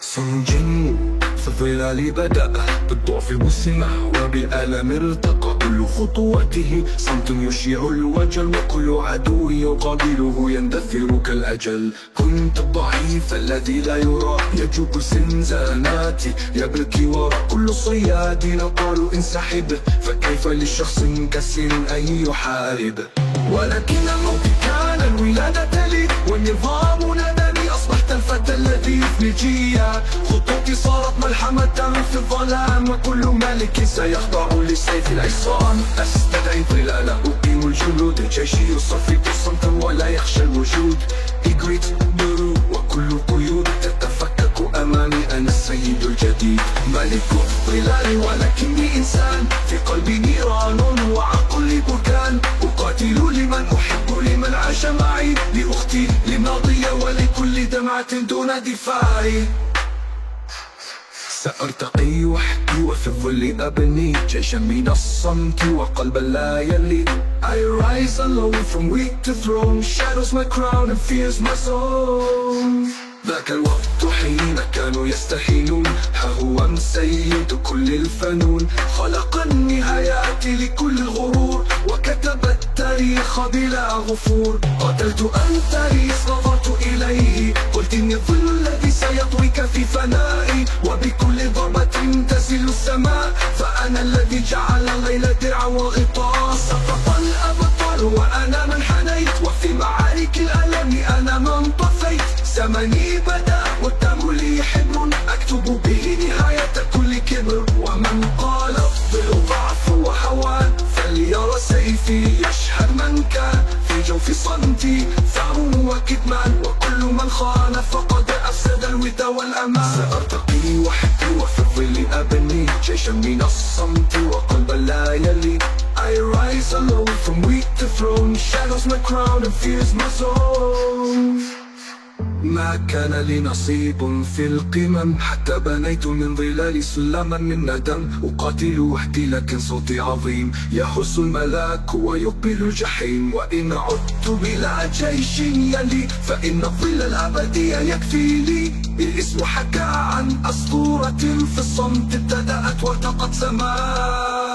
سنجن في الظلال بدأ بالضعف مسمع وبالألم ارتقى. كل خطوته. صمت يشيع الوجل وكل عدو يقابله يندثر كالأجل. كنت الضعيف الذي لا يرى يجوب الزنزانات يبكي وراء كل صياد قالوا انسحب فكيف لشخص كسر أن يحارب؟ ولكن الموت كان الولادة لي والنظام ناداني. أصبحت الفتى الذي يفني جيا خطوطي صارت ملحمة في الظلام وكل ملك سيخضع لسيف العصام أستدعي الظلال أقيم الجنود جيشي يصفق صمتا ولا يخشى الوجود إجريت برو وكل القيود تتفكك أمامي أنا السيد الجديد ملك الظلال ولكني إنسان في قلبي نيران وعقلي بركان أقاتل لمن أحب لمن عاش معي لأختي لماضي ولكل دمعة دون دفاعي سأرتقي وحدي وفي الظل أبني. جيشا من الصمت وقلبا لا يلي. I rise alone from weak to throne. Shadows my crown and fears my soul. ذاك الوقت حين كانوا يستحيلون. ها هو سيد كل الفنون. خلق النهايات لكل الغرور. وكتب التاريخ بلا غفور. قتلت أنتريس نظرت إليه. قلت إني الظل الذي سيطويك في فنائي وبكل ضربة تزل السماء فأنا الذي جعل الليل درعا وغطاء سقط الأبطال وأنا من حنيت وفي معارك الألم أنا من طفيت زمني بدا والدم لي حبر أكتب به نهاية كل كبر ومن قال الظل ضعف وحوان فليرى سيفي يشهد من كان في جوف صمتي ثار وكتمان من خان فقد أفسد الود والأمان. سأرتقي وحدي وفي الظل أبني. جيشا من الصمت وقلبا لا يلي. I rise alone from weak to throne. Shadows my crown and fears my soul. ما كان لي نصيب في القمم. حتى بنيت من ظلال سلما من ندم. أقاتل وحدي لكن صوتي عظيم. يحس الملاك ويقبل الجحيم. وإن عدت بلا جيش يلي فإن الظل الأبدي يكفي لي. الإسم حكى عن أسطورة في الصمت ابتدأت وارتقت سماء